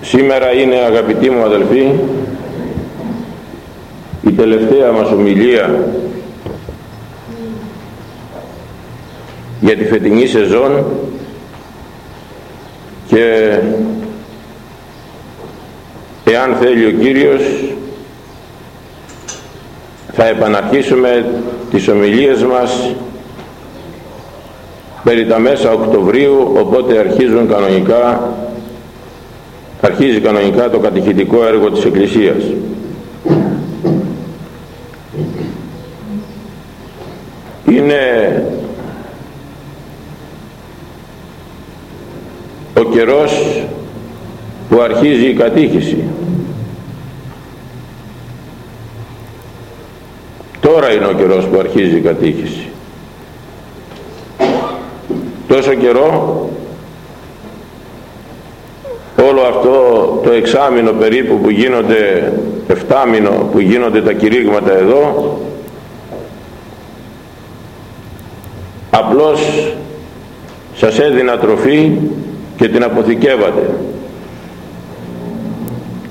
Σήμερα είναι αγαπητοί μου αδελφοί η τελευταία μας ομιλία για τη φετινή σεζόν και εάν θέλει ο Κύριος θα επαναρχίσουμε τις ομιλίες μας περί τα μέσα Οκτωβρίου οπότε αρχίζουν κανονικά αρχίζει κανονικά το κατηχητικό έργο της Εκκλησίας. Είναι ο καιρός που αρχίζει η κατήχηση. Τώρα είναι ο καιρός που αρχίζει η κατήχηση. Τόσο καιρό όλο αυτό το εξάμηνο περίπου που γίνονται, εφτάμηνο που γίνονται τα κηρύγματα εδώ, απλώς σας έδινα τροφή και την αποθηκεύατε.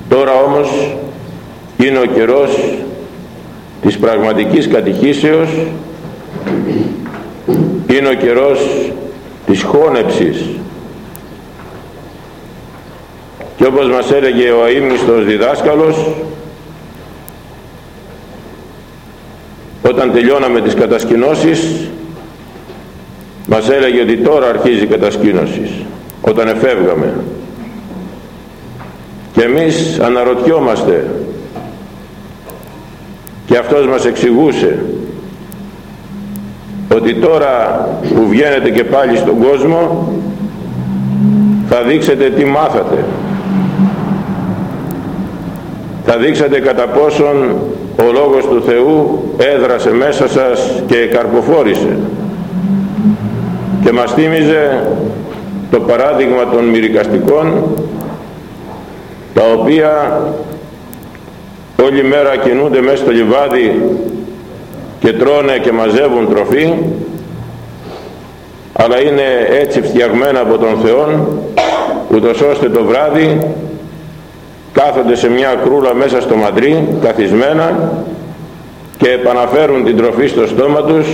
Τώρα όμως είναι ο καιρός της πραγματικής κατηχήσεως, είναι ο καιρός της χώνεψης και όπως μας έλεγε ο αείμνηστος διδάσκαλος όταν τελειώναμε τις κατασκηνώσεις μας έλεγε ότι τώρα αρχίζει η κατασκήνωση όταν εφεύγαμε. Και εμείς αναρωτιόμαστε και αυτός μας εξηγούσε ότι τώρα που βγαίνετε και πάλι στον κόσμο θα δείξετε τι μάθατε θα δείξατε κατά πόσον ο Λόγος του Θεού έδρασε μέσα σας και καρποφόρησε και μας θύμιζε το παράδειγμα των μυρικαστικών τα οποία όλη μέρα κινούνται μέσα στο λιβάδι και τρώνε και μαζεύουν τροφή αλλά είναι έτσι φτιαγμένα από τον Θεό ούτως ώστε το βράδυ κάθονται σε μια κρούλα μέσα στο μαντρί καθισμένα και επαναφέρουν την τροφή στο στόμα τους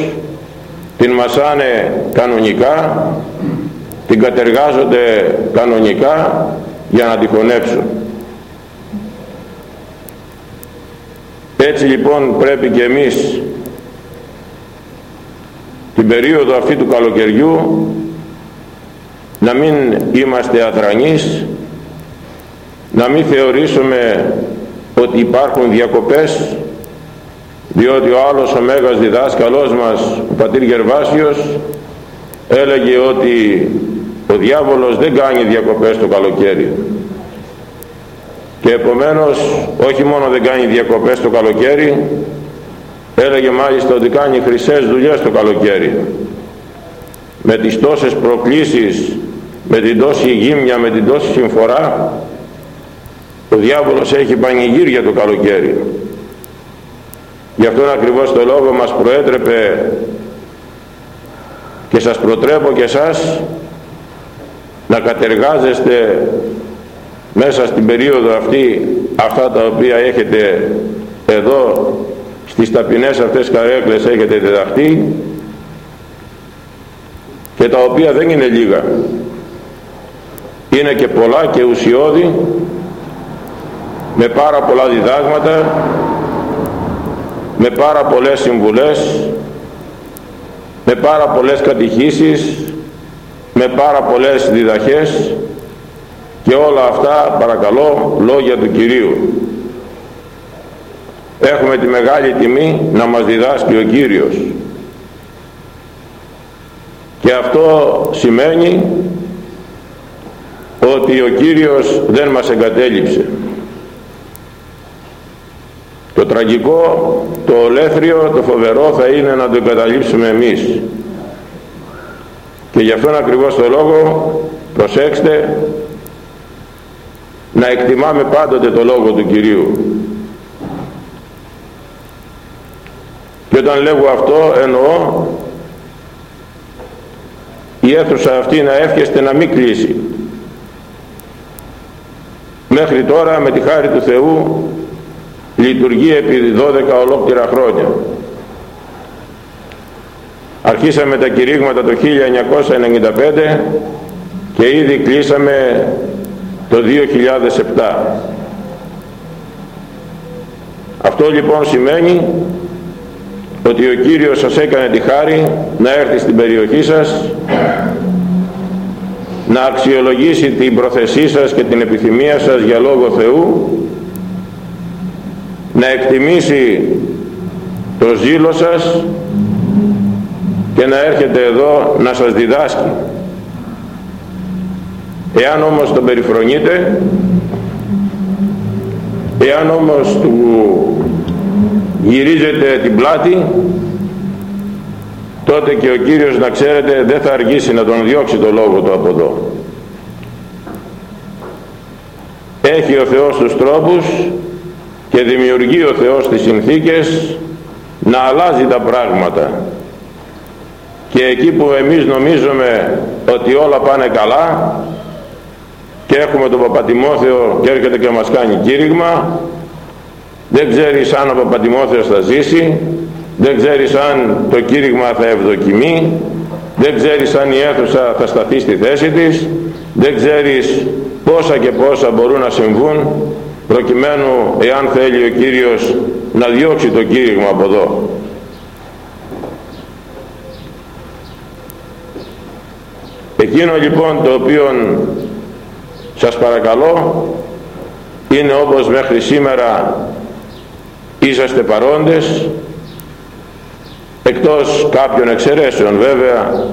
την μασάνε κανονικά την κατεργάζονται κανονικά για να τη χωνέψουν. Έτσι λοιπόν πρέπει και εμείς την περίοδο αυτή του καλοκαιριού να μην είμαστε αδρανείς να μην θεωρήσουμε ότι υπάρχουν διακοπές διότι ο άλλος ο Μέγας διδάσκαλός μας ο πατήρ Γερβάσιος έλεγε ότι ο διάβολος δεν κάνει διακοπές το καλοκαίρι. Και επομένως όχι μόνο δεν κάνει διακοπές το καλοκαίρι έλεγε μάλιστα ότι κάνει χρυσές δουλειές το καλοκαίρι. Με τις τόσες προκλήσεις με την τόση γύμνια με την τόση συμφορά ο διάβολος έχει πανηγύρια το καλοκαίρι. Γι' αυτόν ακριβώς το λόγο μας προέτρεπε και σας προτρέπω και σας να κατεργάζεστε μέσα στην περίοδο αυτή αυτά τα οποία έχετε εδώ στις ταπεινές αυτές καρέκλες έχετε διδαχτεί και τα οποία δεν είναι λίγα. Είναι και πολλά και ουσιώδη με πάρα πολλά διδάγματα με πάρα πολλές συμβουλές με πάρα πολλές κατηχήσεις με πάρα πολλές διδαχές και όλα αυτά παρακαλώ λόγια του Κυρίου. Έχουμε τη μεγάλη τιμή να μας διδάσκει ο Κύριος. Και αυτό σημαίνει ότι ο Κύριος δεν μας εγκατέλειψε το τραγικό, το ολέθριο, το φοβερό θα είναι να το εγκαταλείψουμε εμείς. Και γι' αυτόν ακριβώς το λόγο, προσέξτε, να εκτιμάμε πάντοτε το λόγο του Κυρίου. Και όταν λέγω αυτό εννοώ η αίθουσα αυτή να εύχεστε να μην κλείσει μέχρι τώρα με τη χάρη του Θεού λειτουργεί επί 12 ολόκληρα χρόνια. Αρχίσαμε τα κηρύγματα το 1995 και ήδη κλείσαμε το 2007 αυτό λοιπόν σημαίνει ότι ο Κύριος σας έκανε τη χάρη να έρθει στην περιοχή σας να αξιολογήσει την προθεσή σας και την επιθυμία σας για Λόγο Θεού να εκτιμήσει το ζήλο σας και να έρχεται εδώ να σας διδάσκει. Εάν όμως τον περιφρονείτε εάν όμως του γυρίζετε την πλάτη τότε και ο Κύριος να ξέρετε δεν θα αργήσει να τον διώξει το λόγο του από εδώ. Έχει ο Θεός τους τρόπους και δημιουργεί ο Θεός τις συνθήκες να αλλάζει τα πράγματα. Και εκεί που εμείς νομίζουμε ότι όλα πάνε καλά και έχουμε τον Παπατιμόθεο και έρχεται και μας κάνει κήρυγμα δεν ξέρεις αν ο Παπατιμόθεος θα ζήσει δεν ξέρεις αν το κήρυγμα θα ευδοκιμεί δεν ξέρεις αν η αίθουσα θα σταθεί στη θέση της δεν ξέρεις πόσα και πόσα μπορούν να συμβούν προκειμένου εάν θέλει ο Κύριος να διώξει το κήρυγμα από εδώ. Εκείνο λοιπόν το οποίο σας παρακαλώ είναι όπως μέχρι σήμερα είσαστε παρόντες εκτός κάποιων εξαιρέσεων βέβαια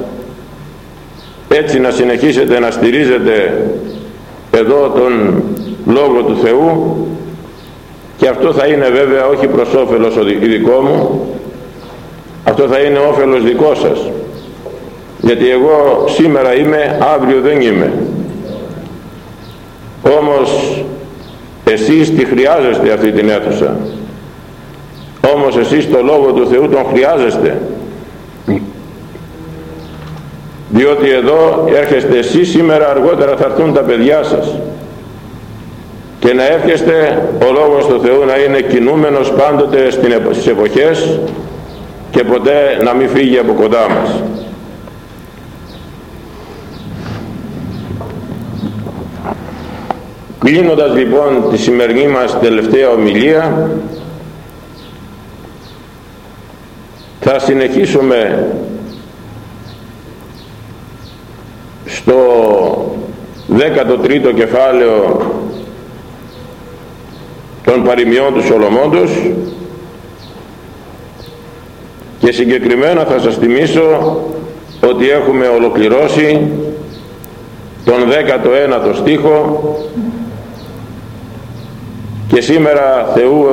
έτσι να συνεχίσετε να στηρίζετε εδώ τον Λόγο του Θεού. Και αυτό θα είναι βέβαια όχι προς όφελος δικό μου. Αυτό θα είναι όφελος δικό σας. Γιατί εγώ σήμερα είμαι αύριο δεν είμαι. Όμως εσείς τη χρειάζεστε αυτή την αίθουσα. Όμως εσείς το Λόγο του Θεού τον χρειάζεστε. Διότι εδώ έρχεστε εσείς σήμερα αργότερα θα έρθουν τα παιδιά σας και να έρχεστε ο Λόγος του Θεού να είναι κινούμενος πάντοτε στις εποχές και ποτέ να μην φύγει από κοντά μας. Κλείνοντας λοιπόν τη σημερινή μας τελευταία ομιλία θα συνεχίσουμε στο 13ο κεφάλαιο των παροιμιών του Σολομόντος. Και συγκεκριμένα θα σας θυμίσω ότι έχουμε ολοκληρώσει τον 19ο στίχο. Και σήμερα Θεού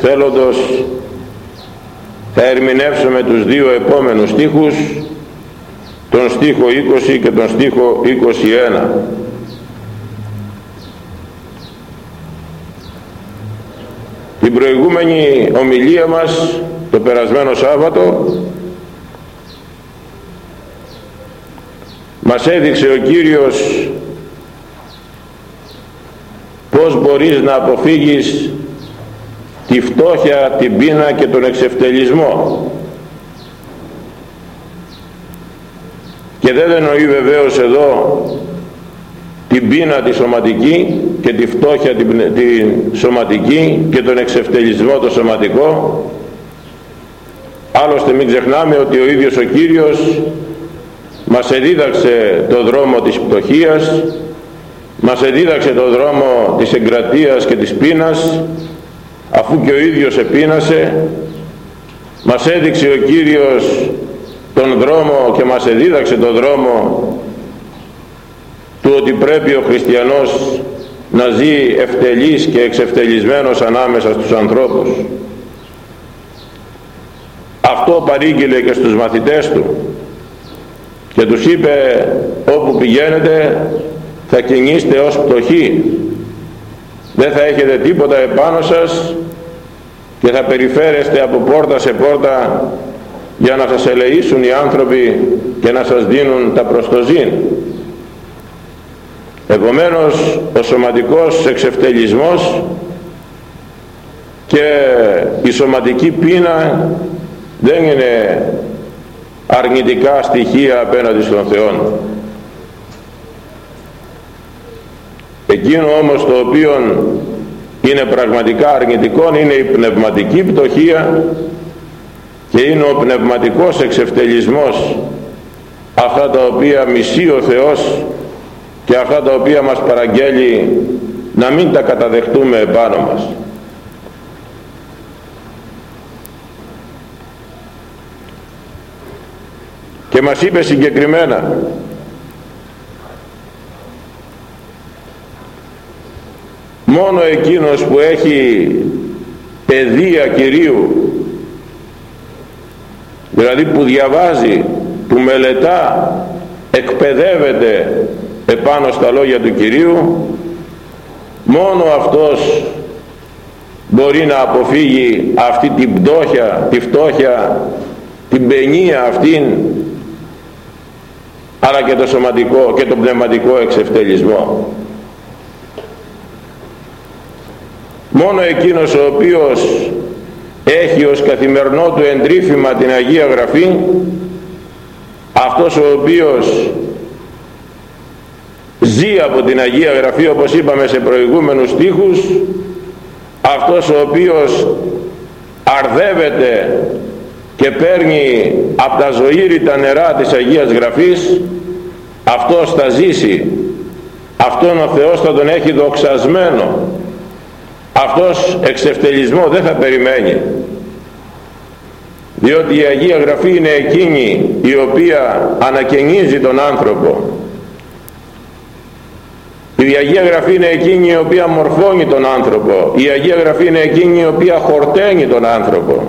θέλοντος θα ερμηνεύσουμε τους δύο επόμενους στίχους τον στίχο 20 και τον στίχο 21 την προηγούμενη ομιλία μας το περασμένο Σάββατο μας έδειξε ο Κύριος πως μπορείς να αποφύγεις τη φτώχεια, την πείνα και τον εξευτελισμό. Και δεν εννοεί βεβαίως εδώ την πείνα τη σωματική και τη φτώχεια την, τη σωματική και τον εξευτελισμό το σωματικό. Άλλωστε μην ξεχνάμε ότι ο ίδιος ο Κύριος μας εδίδαξε το δρόμο της πτωχίας μας εδίδαξε το δρόμο της εγκρατείας και της πείνας αφού και ο ίδιος επίνασε. Μας έδειξε ο Κύριος τον δρόμο και μας εδίδαξε τον δρόμο του ότι πρέπει ο χριστιανός να ζει ευτελής και εξευτελισμένος ανάμεσα στους ανθρώπους. Αυτό παρήγγειλε και στους μαθητές του και τους είπε όπου πηγαίνετε θα κινείστε ως πτωχοί. Δεν θα έχετε τίποτα επάνω σας και θα περιφέρεστε από πόρτα σε πόρτα για να σας ελεήσουν οι άνθρωποι και να σας δίνουν τα προστοζήν επομένως ο σωματικός εξευτελισμός και η σωματική πείνα δεν είναι αρνητικά στοιχεία απέναντι στον Θεό εκείνο όμως το οποίο είναι πραγματικά αρνητικό είναι η πνευματική πτωχία και είναι ο πνευματικός εξευτελισμός αυτά τα οποία μισεί ο Θεός και αυτά τα οποία μας παραγγέλει να μην τα καταδεχτούμε επάνω μας. Και μας είπε συγκεκριμένα μόνο εκείνος που έχει παιδεία Κυρίου δηλαδή που διαβάζει που μελετά εκπαιδεύεται επάνω στα λόγια του Κυρίου μόνο αυτός μπορεί να αποφύγει αυτή την πτώχεια, τη φτώχεια, την παινία αυτήν αλλά και το σωματικό και το πνευματικό εξευτελισμό. Μόνο εκείνος ο οποίος έχει ως καθημερινό του εντρίφημα την Αγία Γραφή αυτός ο οποίος ζει από την Αγία Γραφή όπως είπαμε σε προηγούμενους στίχους αυτός ο οποίος αρδεύεται και παίρνει από τα ζωήρητα νερά της Αγίας Γραφής αυτός θα ζήσει. Αυτόν ο Θεός θα τον έχει δοξασμένο. Αυτός εξευτελισμό δεν θα περιμένει. Διότι η Αγία Γραφή είναι εκείνη η οποία ανακαινίζει τον άνθρωπο η Αγία Γραφή είναι εκείνη η οποία μορφώνει τον άνθρωπο. Η Αγία Γραφή είναι εκείνη η οποία χορταίνει τον άνθρωπο.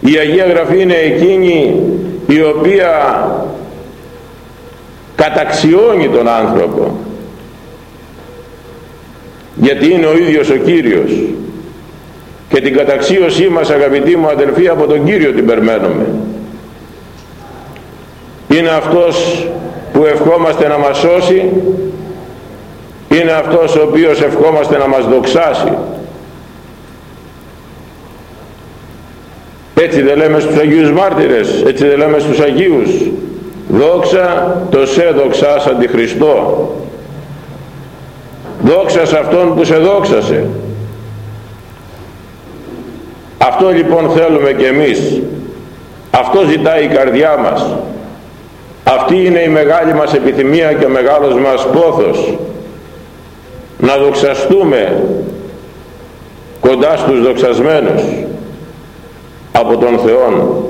Η Αγία Γραφή είναι εκείνη η οποία καταξιώνει τον άνθρωπο. Γιατί είναι ο ίδιος ο Κύριος. Και την καταξίωσή μας αγαπητοί μου αδελφοί από τον Κύριο την περμένουμε. Είναι αυτός που ευχόμαστε να μας σώσει είναι αυτός ο οποίος ευχόμαστε να μας δοξάσει. Έτσι δεν λέμε στους Αγίους Μάρτυρες έτσι δεν λέμε στους Αγίους. Δόξα το σε δοξάς αντιχριστό δόξα σε Αυτόν που σε δόξασε. Αυτό λοιπόν θέλουμε και εμείς. Αυτό ζητάει η καρδιά μας. Αυτή είναι η μεγάλη μας επιθυμία και ο μεγάλος μας πόθος να δοξαστούμε κοντά στους δοξασμένους από τον Θεό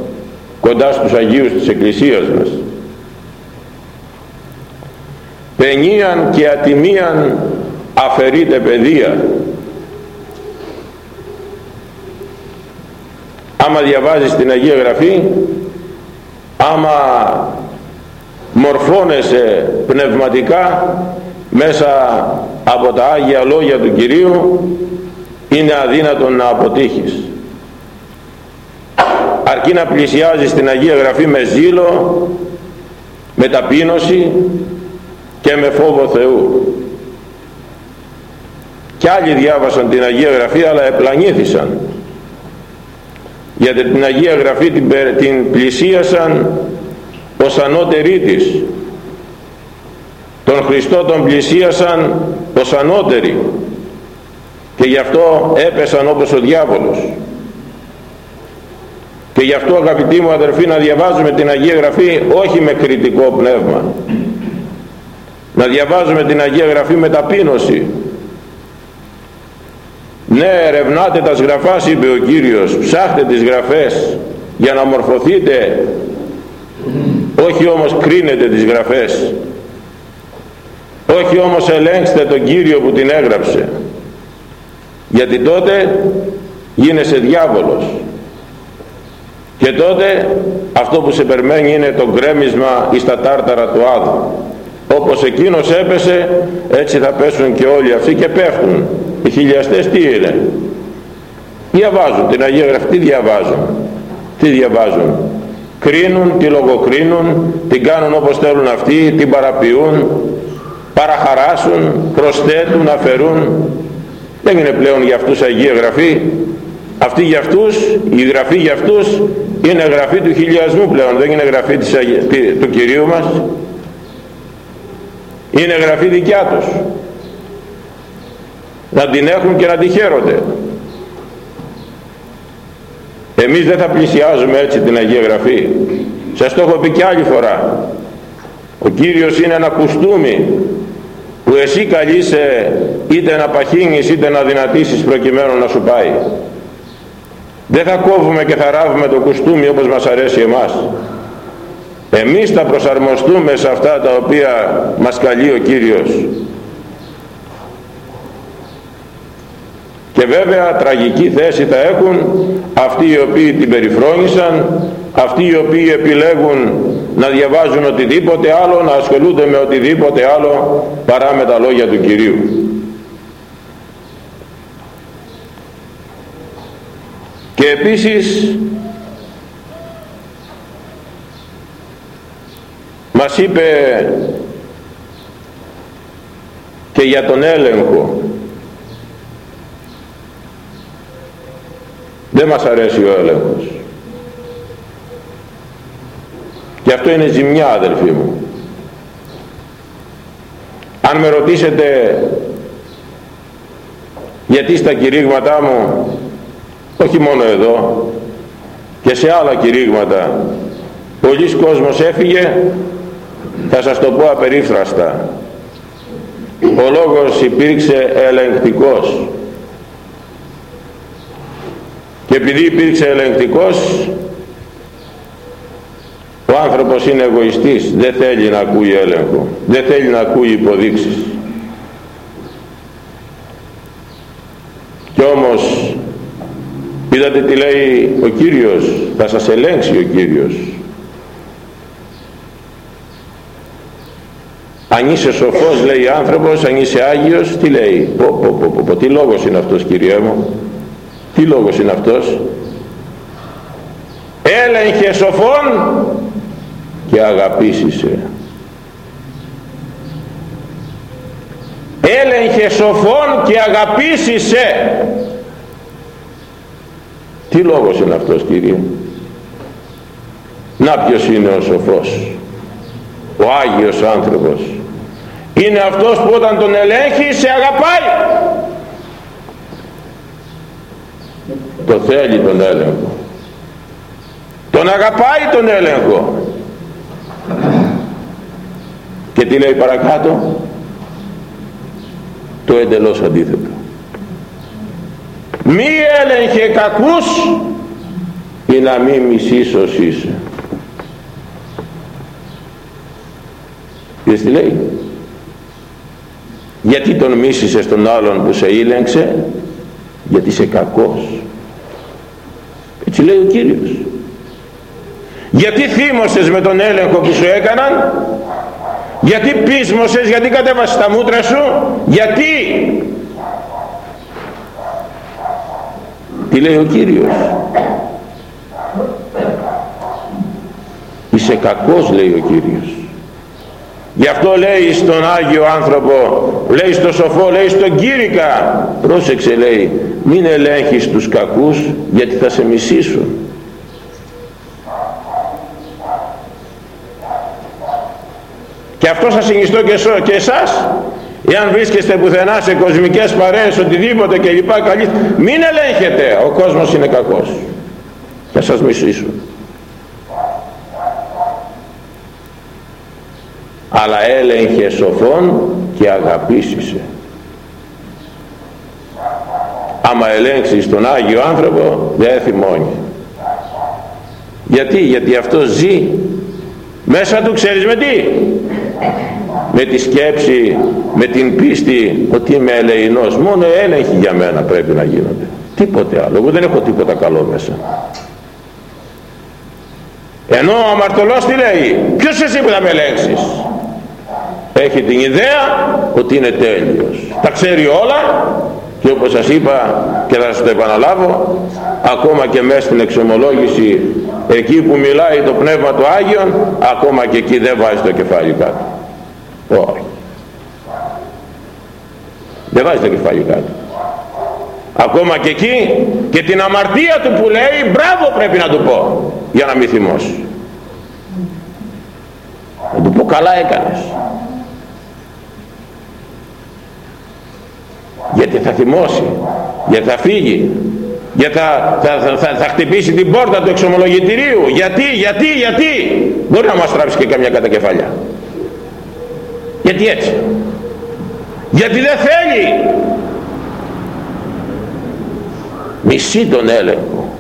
κοντά στους Αγίους της Εκκλησίας μας. Παινίαν και ατιμίαν αφαιρείται παιδεία. Άμα διαβάζεις την Αγία Γραφή άμα μορφώνεσαι πνευματικά μέσα από τα Άγια Λόγια του Κυρίου είναι αδύνατο να αποτύχεις. Αρκεί να πλησιάζεις την Αγία Γραφή με ζήλο με ταπείνωση και με φόβο Θεού. Και άλλοι διάβασαν την Αγία Γραφή αλλά επλανήθησαν. Γιατί την Αγία Γραφή την, την πλησίασαν ως ανώτερη της τον Χριστό τον πλησίασαν ως ανώτερη και γι' αυτό έπεσαν όπως ο διάβολος. Και γι' αυτό αγαπητοί μου αδερφοί να διαβάζουμε την Αγία Γραφή όχι με κριτικό πνεύμα. Να διαβάζουμε την Αγία Γραφή με ταπείνωση. Ναι ερευνάτε τα σγραφάς είπε ο Κύριος ψάχτε τις γραφές για να μορφωθείτε. Όχι όμως κρίνετε τις γραφές όχι όμως ελέγξτε τον Κύριο που την έγραψε. Γιατί τότε γίνεσαι διάβολος. Και τότε αυτό που σε περιμένει είναι το γκρέμισμα εις τα τάρταρα του Άδου. Όπως εκείνος έπεσε έτσι θα πέσουν και όλοι αυτοί και πέφτουν. Οι χιλιαστές τι είναι; Διαβάζουν την Αγία Γραφή τι διαβάζουν; Τι διαβάζουν; Κρίνουν, τη λογοκρίνουν την κάνουν όπως θέλουν αυτοί την παραποιούν παραχαράσουν, προσθέτουν, αφαιρούν. Δεν είναι πλέον για αυτούς Αγία Γραφή. Αυτή για αυτούς, η γραφή για αυτούς είναι γραφή του χιλιασμού πλέον, δεν είναι γραφή της, του Κυρίου μας. Είναι γραφή δικιά τους. Να την έχουν και να τη χαίρονται. Εμείς δεν θα πλησιάζουμε έτσι την Αγία Γραφή. Σας το έχω πει και άλλη φορά. Ο Κύριος είναι ένα κουστούμι που εσύ καλείσαι είτε να παχύνεις είτε να δυνατήσεις προκειμένου να σου πάει. Δεν θα κόβουμε και θα ράβουμε το κουστούμι όπως μας αρέσει εμάς. Εμείς θα προσαρμοστούμε σε αυτά τα οποία μας καλεί ο Κύριος. Και βέβαια τραγική θέση θα έχουν αυτοί οι οποίοι την περιφρόνησαν, αυτοί οι οποίοι επιλέγουν να διαβάζουν οτιδήποτε άλλο, να ασχολούνται με οτιδήποτε άλλο παρά με τα λόγια του Κυρίου. Και επίσης μας είπε και για τον έλεγχο δεν μας αρέσει ο έλεγχος και αυτό είναι ζημιά αδελφοί μου. Αν με ρωτήσετε γιατί στα κηρύγματά μου όχι μόνο εδώ και σε άλλα κηρύγματα πολλοί κόσμος έφυγε θα σας το πω απερίφραστα. Ο λόγος υπήρξε ελεγκτικός. Και επειδή υπήρξε ελεγκτικός ο άνθρωπος είναι εγωιστής δεν θέλει να ακούει έλεγχο δεν θέλει να ακούει υποδείξεις. Και όμως είδατε τι λέει ο Κύριος θα σας ελέγξει ο Κύριος. Αν είσαι σοφός λέει άνθρωπος αν είσαι Άγιος τι λέει; Πω, πω, πω, πω, τι λόγος είναι αυτός Κύριε μου; Τι λόγος είναι αυτός; Έλεγχε σοφόν και αγαπήσισε έλεγχε σοφόν και αγαπήσισε τι λόγος είναι αυτός Κύριε; Να ποιος είναι ο σοφός; Ο Άγιος άνθρωπος. Είναι αυτός που όταν τον ελέγχει σε αγαπάει. Το θέλει τον έλεγχο. Τον αγαπάει τον έλεγχο και τι λέει παρακάτω το εντελώς αντίθετο. Μη έλεγχε κακούς ή να μη μισήσως είσαι. Είδες τι λέει; Γιατί τον μίσησες τον άλλον που σε ήλεγξε; Γιατί είσαι κακός. Έτσι λέει ο Κύριος. Γιατί θύμωσες με τον έλεγχο που σου έκαναν; Γιατί πείσμωσες γιατί κατέβασες τα μούτρα σου γιατί; Τι λέει ο Κύριος; Είσαι κακός λέει ο Κύριος. Γι' αυτό λέει στον Άγιο άνθρωπο λέει στο σοφό λέει στον Κύρικα πρόσεξε λέει μην ελέγχεις τους κακούς γιατί θα σε μισήσουν αυτό σας συνιστώ και, εσώ, και εσάς. Εάν βρίσκεστε πουθενά σε κοσμικές παρέες οτιδήποτε και λοιπά καλή μην ελέγχετε. Ο κόσμος είναι κακός. Θα σας μισήσουν αλλά έλεγχες σοφόν και αγαπήσισε. Άμα ελέγξεις τον Άγιο άνθρωπο δεν θυμώνει. Γιατί, γιατί αυτό ζει μέσα του ξέρεις με τι; Με τη σκέψη με την πίστη ότι είμαι ελεηνός. Μόνο έλεγχοι για μένα πρέπει να γίνονται. Τίποτε άλλο. Εγώ δεν έχω τίποτα καλό μέσα. Ενώ ο αμαρτωλός τι λέει; Ποιος εσύ που θα με ελέγξεις; Έχει την ιδέα ότι είναι τέλειος. Τα ξέρει όλα και όπως σας είπα και θα σας το επαναλάβω ακόμα και μέσα στην εξομολόγηση εκεί που μιλάει το Πνεύμα του Άγιον ακόμα και εκεί δεν βάζει το κεφάλι κάτω. Όχι. Δεν βάζει το κεφάλι κάτω. Ακόμα και εκεί και την αμαρτία του που λέει μπράβο πρέπει να του πω για να μην θυμώσει να του πω καλά έκανες. Γιατί θα θυμώσει γιατί θα φύγει γιατί θα, θα, θα, θα, χτυπήσει την πόρτα του εξομολογητηρίου. Γιατί, γιατί, γιατί; Μπορεί να μας τράψει και καμιά κατακεφαλιά γιατί έτσι; Γιατί δεν θέλει; Μισή τον έλεγχο.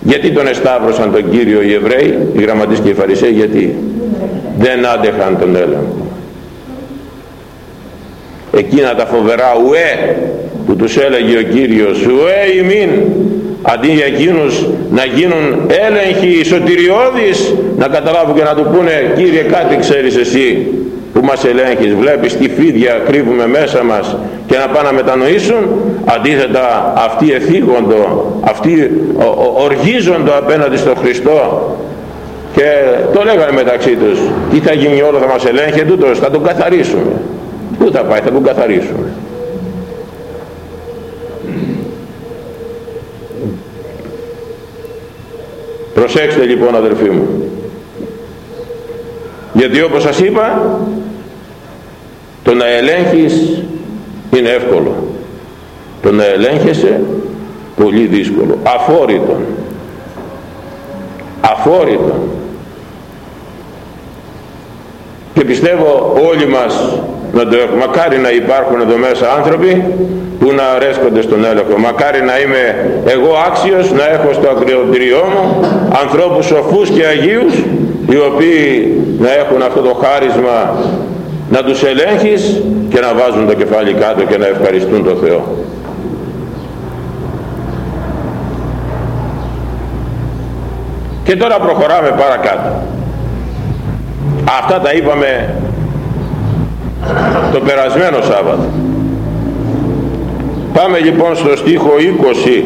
Γιατί τον εσταύρωσαν τον Κύριο οι Εβραίοι οι γραμματείς και οι Φαρισαίοι γιατί δεν άντεχαν τον έλεγχο εκείνα τα φοβερά ουέ που τους έλεγε ο Κύριος ουέ ημίν αντί για εκείνους να γίνουν έλεγχοι σωτηριώδεις να καταλάβουν και να του πούνε Κύριε κάτι ξέρεις εσύ που μας ελέγχεις βλέπεις τι φίδια κρύβουμε μέσα μας και να πάνε να μετανοήσουν αντίθετα αυτοί εθίγοντο αυτοί οργίζοντο απέναντι στον Χριστό και το λέγανε μεταξύ τους τι θα γίνει όλο θα μας ελέγχει τούτος θα τον καθαρίσουμε πού θα πάει θα τον καθαρίσουμε προσέξτε λοιπόν αδελφοί μου. Γιατί όπως σας είπα το να ελέγχεις είναι εύκολο. Το να ελέγχεσαι πολύ δύσκολο. Αφόρητον. Αφόρητον. Και πιστεύω όλοι μας να το έχουμε μακάρι να υπάρχουν εδώ μέσα άνθρωποι που να αρέσκονται στον έλεγχο. Μακάρι να είμαι εγώ άξιος να έχω στο ακριοτηριό μου ανθρώπους σοφούς και αγίους οι οποίοι να έχουν αυτό το χάρισμα να τους ελέγχεις και να βάζουν το κεφάλι κάτω και να ευχαριστούν τον Θεό. Και τώρα προχωράμε παρακάτω. Αυτά τα είπαμε το περασμένο Σάββατο. Πάμε λοιπόν στο στίχο 20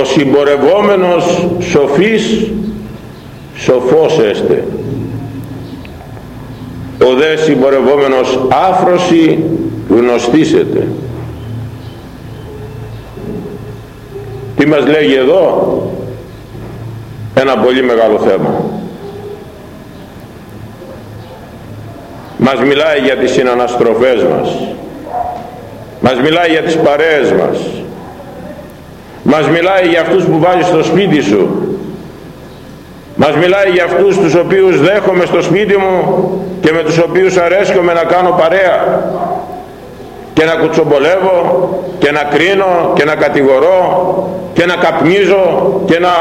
ο συμπορευόμενος σοφής σοφός έστε. Ο δε συμπορευόμενος άφρωση γνωστήσετε. Τι μας λέγει εδώ; Ένα πολύ μεγάλο θέμα μας μιλάει για τις συναναστροφές μας. Μας μιλάει για τις παρέες μας. Μας μιλάει για αυτούς που βάζεις στο σπίτι σου. Μας μιλάει για αυτούς τους οποίους δέχομαι στο σπίτι μου και με τους οποίους αρέσκομαι να κάνω παρέα και να κουτσομπολεύω και να κρίνω και να κατηγορώ και να καπνίζω και να,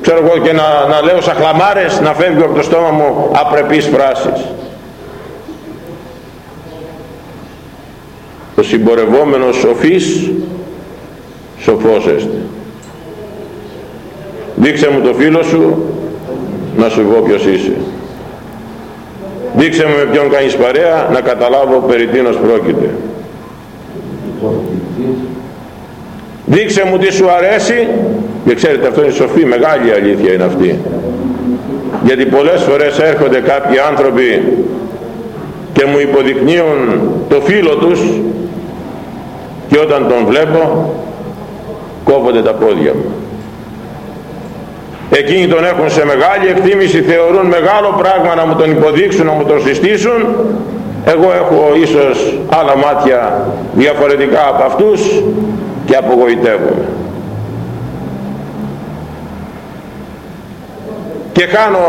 ξέρω εγώ, και να, να λέω σαχλαμάρες να φεύγει από το στόμα μου απρεπείς φράσεις ο συμπορευόμενος σοφής σοφός έστε. Δείξε μου το φίλο σου να σου πω ποιος είσαι. Δείξε μου με ποιον κάνεις παρέα να καταλάβω περί τίνος πρόκειται. Δείξε μου τι σου αρέσει και ξέρετε αυτό είναι σοφή μεγάλη αλήθεια είναι αυτή. Γιατί πολλές φορές έρχονται κάποιοι άνθρωποι και μου υποδεικνύουν το φίλο τους και όταν τον βλέπω κόβονται τα πόδια μου. Εκείνοι τον έχουν σε μεγάλη εκτίμηση θεωρούν μεγάλο πράγμα να μου τον υποδείξουν να μου τον συστήσουν. Εγώ έχω ίσως άλλα μάτια διαφορετικά από αυτούς και απογοητεύομαι. Και κάνω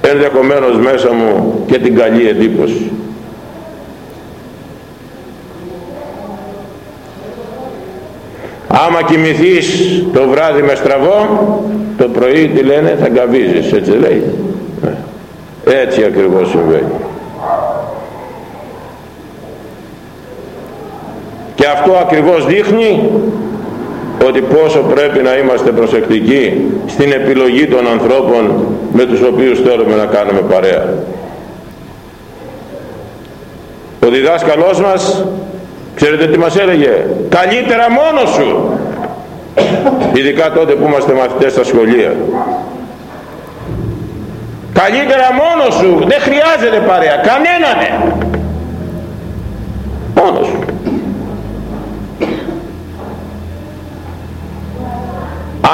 ενδεχομένως μέσα μου και την καλή εντύπωση άμα κοιμηθείς το βράδυ με στραβό το πρωί τι λένε θα γκαβίζεις έτσι λέει. Ε, έτσι ακριβώς συμβαίνει. Και αυτό ακριβώς δείχνει ότι πόσο πρέπει να είμαστε προσεκτικοί στην επιλογή των ανθρώπων με τους οποίους θέλουμε να κάνουμε παρέα. Ο διδάσκαλός μας ξέρετε τι μας έλεγε; Καλύτερα μόνος σου. Ειδικά τότε που είμαστε μαθητές στα σχολεία. Καλύτερα μόνος σου. Δεν χρειάζεται παρέα. Κανέναν. Μόνος σου.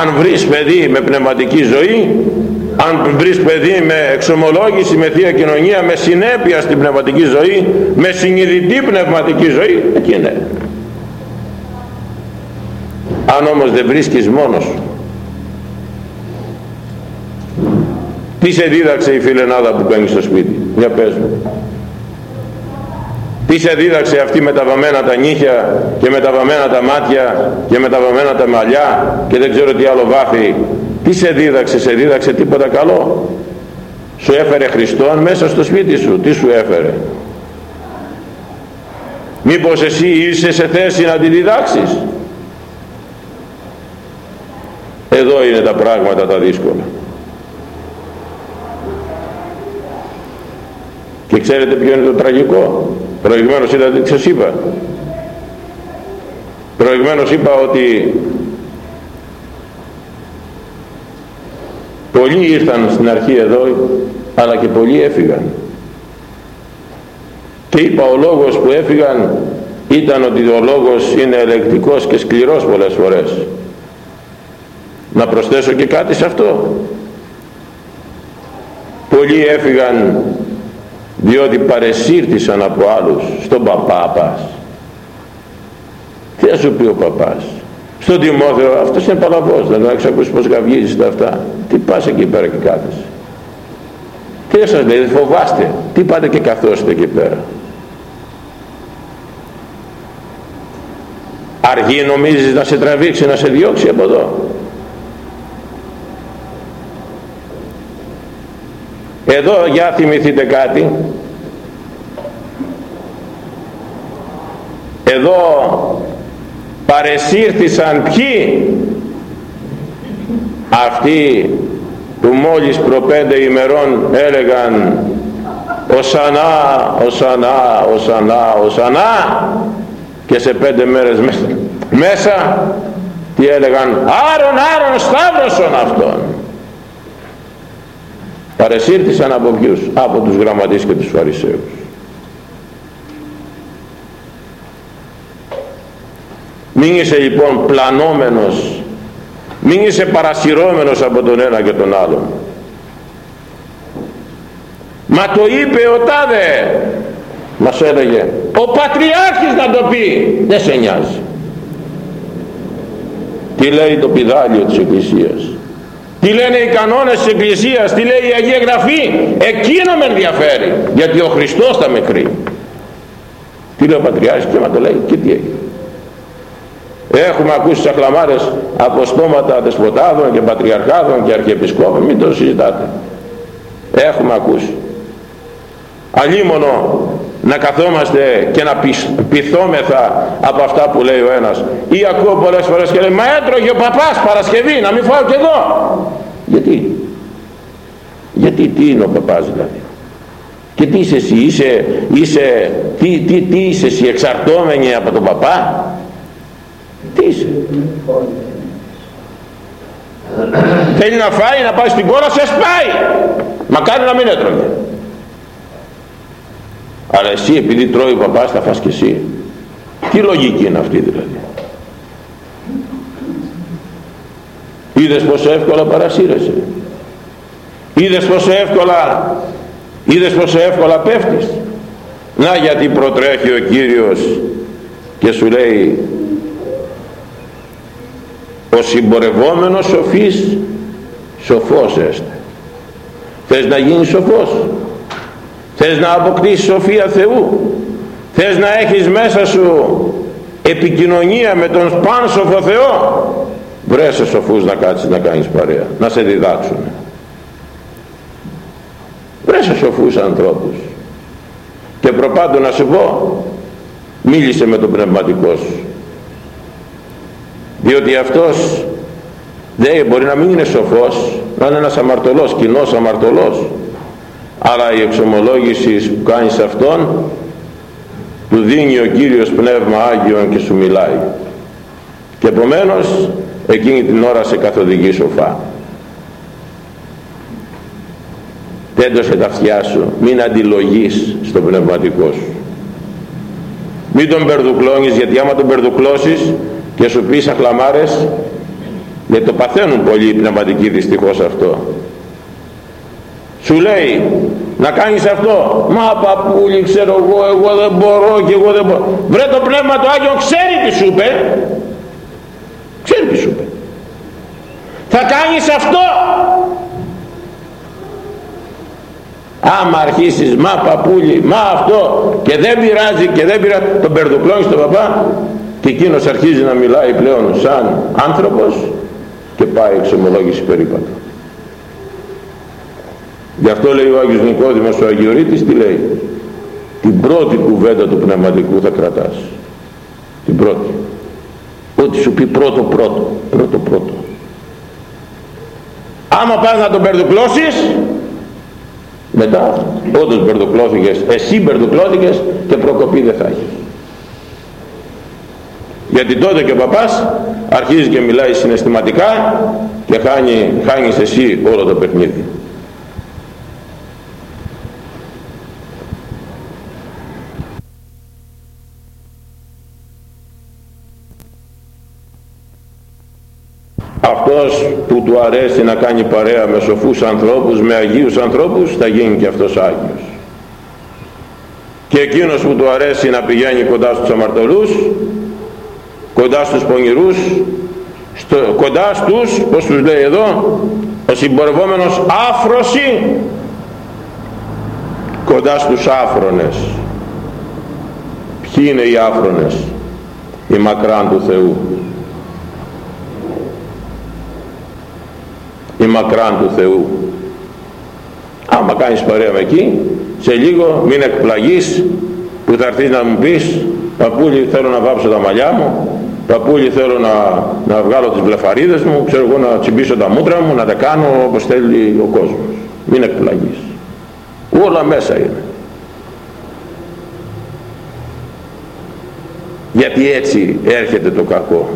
Αν βρεις παιδί με πνευματική ζωή αν βρεις παιδί με εξομολόγηση, με Θεία Κοινωνία, με συνέπεια στην πνευματική ζωή, με συνειδητή πνευματική ζωή, εκεί είναι. Αν όμως δεν βρίσκεις μόνος σου, τι σε δίδαξε η φιλενάδα που μπαίνει στο σπίτι, για πες μου. Τι σε δίδαξε αυτή με τα βαμμένα τα νύχια και με τα βαμμένα τα μάτια και με τα βαμμένα τα μαλλιά και δεν ξέρω τι άλλο βάθη. Τι σε δίδαξε, σε δίδαξε τίποτα καλό; Σου έφερε Χριστόν μέσα στο σπίτι σου. Τι σου έφερε; Μήπως εσύ είσαι σε θέση να τη διδάξεις; Εδώ είναι τα πράγματα τα δύσκολα. Και ξέρετε ποιο είναι το τραγικό; Προηγουμένως είδατε τι σας είπα προηγουμένως είπα ότι πολλοί ήρθαν στην αρχή εδώ αλλά και πολλοί έφυγαν. Και είπα ο λόγος που έφυγαν ήταν ότι ο λόγος είναι ελεκτικός και σκληρός πολλές φορές. Να προσθέσω και κάτι σε αυτό. Πολλοί έφυγαν διότι παρεσύρθησαν από άλλους στον παπά πας τι θα σου πει ο παπάς; Στον Τιμόθεο αυτός είναι παλαβός δεν έχεις ακούσει πως γαυγίζεις τα αυτά. Τι πας εκεί πέρα και κάθεσαι. Τι σας λέει φοβάστε. Τι πάτε και καθόστε εκεί πέρα. Αργεί νομίζεις να σε τραβήξει να σε διώξει από εδώ. Εδώ για θυμηθείτε κάτι. Εδώ παρεσύρθησαν ποιοι; Αυτοί που μόλις προπέντε ημερών έλεγαν Οσανά, Οσανά, Οσανά, Οσανά και σε πέντε μέρες μέσα, μέσα τι έλεγαν Άρον, Άρον, Σταύρωσον αυτόν! Παρεσύρθησαν από ποιους; Από τους γραμματείς και τους φαρισαίους μην είσαι λοιπόν πλανόμενος. Μην είσαι παρασυρώμενος από τον ένα και τον άλλον. Μα το είπε ο Τάδε. Μας έλεγε ο Πατριάρχης να το πει δεν σε νοιάζει. Τι λέει το πιδάλιο της Εκκλησίας. Τι λένε οι κανόνες της Εκκλησίας, τι λέει η Αγία Γραφή, εκείνο με ενδιαφέρει, γιατί ο Χριστός θα με κρίνει. Τι λέει ο Πατριάρχης και μα το λέει και τι έχει. Έχουμε ακούσει σαχλαμάρες από στόματα δεσποτάδων και πατριαρχάδων και αρχιεπισκόπων, μην το συζητάτε. Έχουμε ακούσει. Αλλήμωνο να καθόμαστε και να πειθόμεθα από αυτά που λέει ο ένας ή ακούω πολλές φορές και λέει μα έτρωγε ο παπάς Παρασκευή να μην φάω και εγώ γιατί; Γιατί τι είναι ο παπάς δηλαδή; Και τι είσαι εσύ είσαι, είσαι τι, τι, τι είσαι εσύ εξαρτώμενη από τον παπά; Τι είσαι; Θέλει να φάει να πάει στην κόρα σε σπάει. Μακάρι να μην έτρωγε. Αλλά εσύ επειδή τρώει ο παπάς θα φας και εσύ. Τι λογική είναι αυτή δηλαδή; Είδες πόσο εύκολα παρασύρεσαι. Είδες πόσο εύκολα είδες πόσο εύκολα πέφτεις. Να γιατί προτρέχει ο Κύριος και σου λέει ο συμπορευόμενος σοφής σοφός έστε. Θες να γίνεις σοφός. Θες να αποκτήσεις σοφία Θεού. Θες να έχεις μέσα σου επικοινωνία με τον πάνσοφο Θεό. Βρέσε σοφούς να κάτσεις να κάνεις παρέα να σε διδάξουν βρέσε σοφούς ανθρώπους. Και προπάντου να σου πω μίλησε με τον πνευματικό σου διότι αυτός δεν μπορεί να μην είναι σοφός να είναι ένας αμαρτωλός, κοινός αμαρτωλός. Αλλά η εξομολόγηση που κάνεις σε αυτόν του δίνει ο Κύριος Πνεύμα Άγιον και σου μιλάει. Και επομένως εκείνη την ώρα σε καθοδηγεί σοφά. Τέντωσε τα αυτιά σου μην αντιλογείς στο πνευματικό σου. Μην τον περδουκλώνεις γιατί άμα τον περδουκλώσεις και σου πεις αχλαμάρες γιατί το παθαίνουν πολύ οι πνευματικοί δυστυχώς αυτό σου λέει να κάνεις αυτό μα παππούλη ξέρω εγώ εγώ δεν μπορώ και εγώ δεν μπορώ βρε το πνεύμα του Άγιο ξέρει τι σου είπε ξέρει τι σου είπε θα κάνεις αυτό άμα αρχίσεις μα παππούλη μα αυτό και δεν πειράζει και δεν πειράζει τον περδουκλώνεις τον παπά και εκείνος αρχίζει να μιλάει πλέον σαν άνθρωπος και πάει εξομολόγηση περίπατο. Γι' αυτό λέει ο Άγιος Νικόδημος ο Αγιορείτης τι λέει; Την πρώτη κουβέντα του πνευματικού θα κρατάς. Την πρώτη. Ό,τι σου πει πρώτο πρώτο πρώτο πρώτο. Άμα πας να τον περδουκλώσεις μετά όντως μπερδοκλώθηκες εσύ μπερδοκλώθηκες και προκοπή δεν θα έχεις γιατί τότε και ο παπάς αρχίζει και μιλάει συναισθηματικά και χάνει, χάνεις εσύ όλο το παιχνίδι αυτός που του αρέσει να κάνει παρέα με σοφούς ανθρώπους, με αγίους ανθρώπους, θα γίνει και αυτός Άγιος. Και εκείνος που του αρέσει να πηγαίνει κοντά στους αμαρτωλούς, κοντά στους πονηρούς, στο, κοντά στους, πως τους λέει εδώ, ο συμπορευόμενος άφρωση, κοντά στους άφρονες. Ποιοι είναι οι άφρονες, οι μακράν του Θεού; η μακράν του Θεού άμα κάνεις παρέα με εκεί σε λίγο μην εκπλαγείς που θα έρθεις να μου πεις παππούλη θέλω να βάψω τα μαλλιά μου παππούλη θέλω να, να βγάλω τις βλεφαρίδες μου, ξέρω εγώ να τσιμπήσω τα μούτρα μου, να τα κάνω όπως θέλει ο κόσμος. Μην εκπλαγείς. Όλα μέσα είναι. Γιατί έτσι έρχεται το κακό.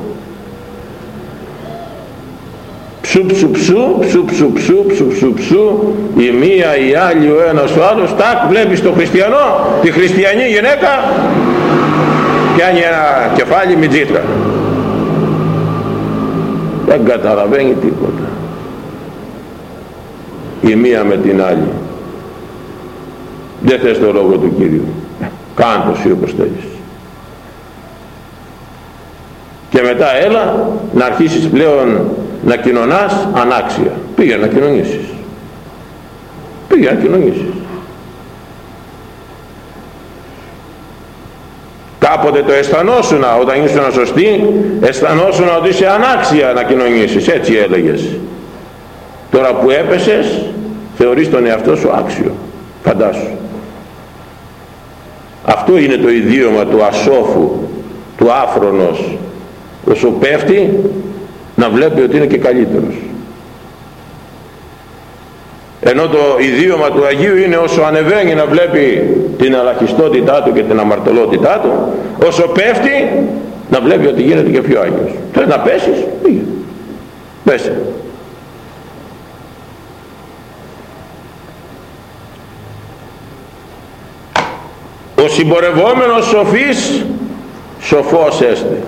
Ψου ψου ψου, ψου ψου ψου, ψου ψου ψου, η μία, η άλλη, ο ένας, ο άλλος, τάκ, βλέπεις τον χριστιανό, τη χριστιανή γυναίκα, πιάνει ένα κεφάλι μιτζίτρα δεν καταλαβαίνει τίποτα. Η μία με την άλλη. Δεν θες το λόγο του Κύριου. Κάντο ή όπως θέλεις. Και μετά έλα να αρχίσεις πλέον να κοινωνάς ανάξια. Πήγε να κοινωνήσεις. Πήγε να κοινωνήσεις κάποτε το αισθανόσουνα όταν ήσουν σωστή αισθανόσουνα ότι είσαι ανάξια να κοινωνήσεις. Έτσι έλεγες. Τώρα που έπεσες θεωρείς τον εαυτό σου άξιο. Φαντάσου. Αυτό είναι το ιδίωμα του ασόφου του άφρονος. Όσο πέφτει να βλέπει ότι είναι και καλύτερος ενώ το ιδίωμα του Αγίου είναι όσο ανεβαίνει να βλέπει την αλαχιστότητά του και την αμαρτωλότητά του όσο πέφτει να βλέπει ότι γίνεται και πιο Άγιος. Θέλει να πέσεις πήγε. Πέσε. Ο συμπορευόμενος σοφής σοφός έστε.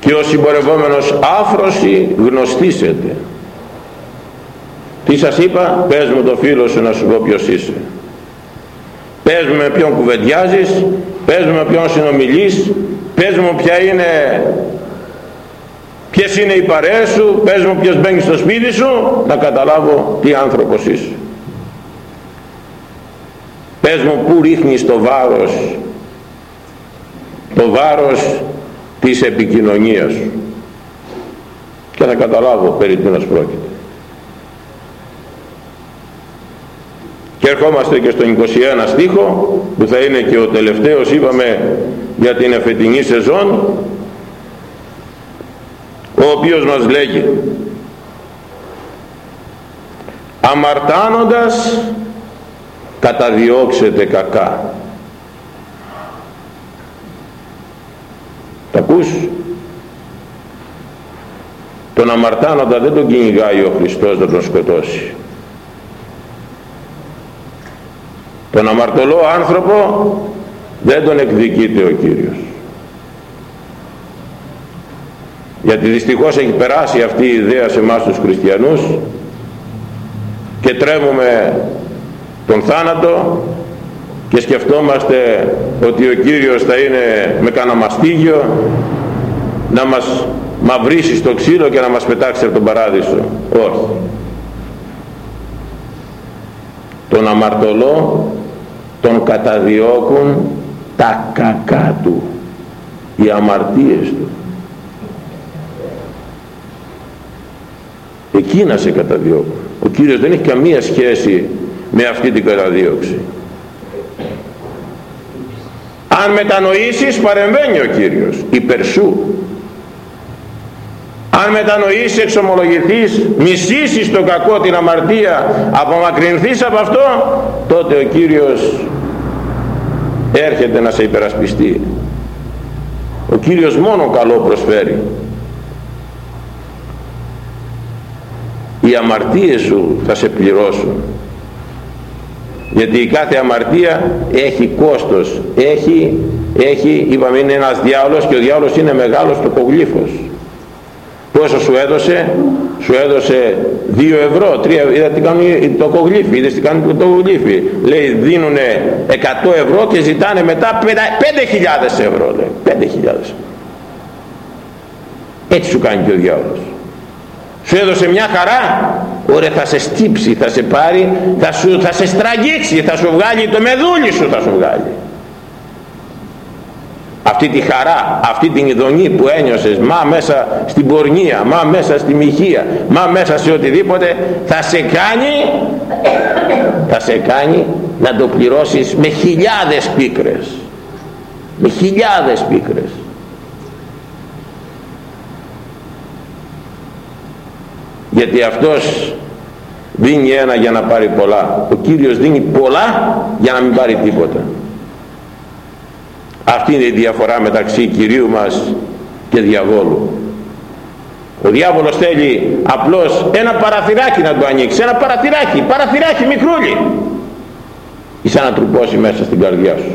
Και ο συμπορευόμενος άφρωση γνωστήσετε τι σας είπα πες μου το φίλο σου να σου πω ποιος είσαι. Πες μου με ποιον κουβεντιάζεις πες μου με ποιον συνομιλείς πες μου ποια είναι ποιες είναι οι παρέες σου πες μου ποιος μπαίνει στο σπίτι σου να καταλάβω τι άνθρωπος είσαι. Πες μου πού ρίχνεις το βάρος το βάρος της επικοινωνίας σου. Και να καταλάβω περί τίνος πρόκειται και ερχόμαστε και στον 21 στίχο που θα είναι και ο τελευταίος είπαμε για την εφετινή σεζόν ο οποίος μας λέγει αμαρτάνοντας καταδιώξετε κακά Τα ακούς; Τον αμαρτάνοντα δεν τον κυνηγάει ο Χριστός να τον σκοτώσει. Τον αμαρτωλό άνθρωπο δεν τον εκδικείται ο Κύριος. Γιατί δυστυχώς έχει περάσει αυτή η ιδέα σε εμάς τους χριστιανούς και τρέμουμε τον θάνατο και σκεφτόμαστε ότι ο Κύριος θα είναι με κανένα μαστίγιο να μας μαυρίσει στο ξύλο και να μας πετάξει από τον παράδεισο. Όχι. Τον αμαρτωλό τον καταδιώκουν τα κακά του οι αμαρτίες του. Εκείνα σε καταδιώκουν. Ο Κύριος δεν έχει καμία σχέση με αυτή την καταδίωξη. Αν μετανοήσεις παρεμβαίνει ο Κύριος υπέρ σου. Αν μετανοήσεις, εξομολογηθείς, μισήσεις το κακό, την αμαρτία, απομακρυνθείς από αυτό, τότε ο Κύριος έρχεται να σε υπερασπιστεί. Ο Κύριος μόνο καλό προσφέρει. Οι αμαρτίες σου θα σε πληρώσουν. Γιατί η κάθε αμαρτία έχει κόστος. Έχει, έχει είπαμε είναι ένας διάολος και ο διάολος είναι μεγάλος τοπογλύφος πόσο σου έδωσε; Σου έδωσε 2 ευρώ 3, είδα τι κάνει το κογλίφι είδες τι κάνει το κογλίφι. Λέει δίνουν 100 ευρώ και ζητάνε μετά 5.000 ευρώ λέει 5.000 έτσι σου κάνει και ο διάολος. Σου έδωσε μια χαρά. Ωραία θα σε στύψει θα σε πάρει θα, σου, θα σε στραγγίξει θα σου βγάλει το μεδούλι σου θα σου βγάλει αυτή τη χαρά, αυτή την ειδονή που ένιωσες μα μέσα στην πορνεία, μα μέσα στη μοιχεία, μα μέσα σε οτιδήποτε θα σε κάνει θα σε κάνει να το πληρώσεις με χιλιάδες πίκρες. Με χιλιάδες πίκρες. Γιατί αυτός δίνει ένα για να πάρει πολλά. Ο Κύριος δίνει πολλά για να μην πάρει τίποτα αυτή είναι η διαφορά μεταξύ Κυρίου μας και διαβόλου. Ο διάβολος θέλει απλώς ένα παραθυράκι να το ανοίξει, ένα παραθυράκι, παραθυράκι μικρούλι. Ή να τρουπώσει μέσα στην καρδιά σου.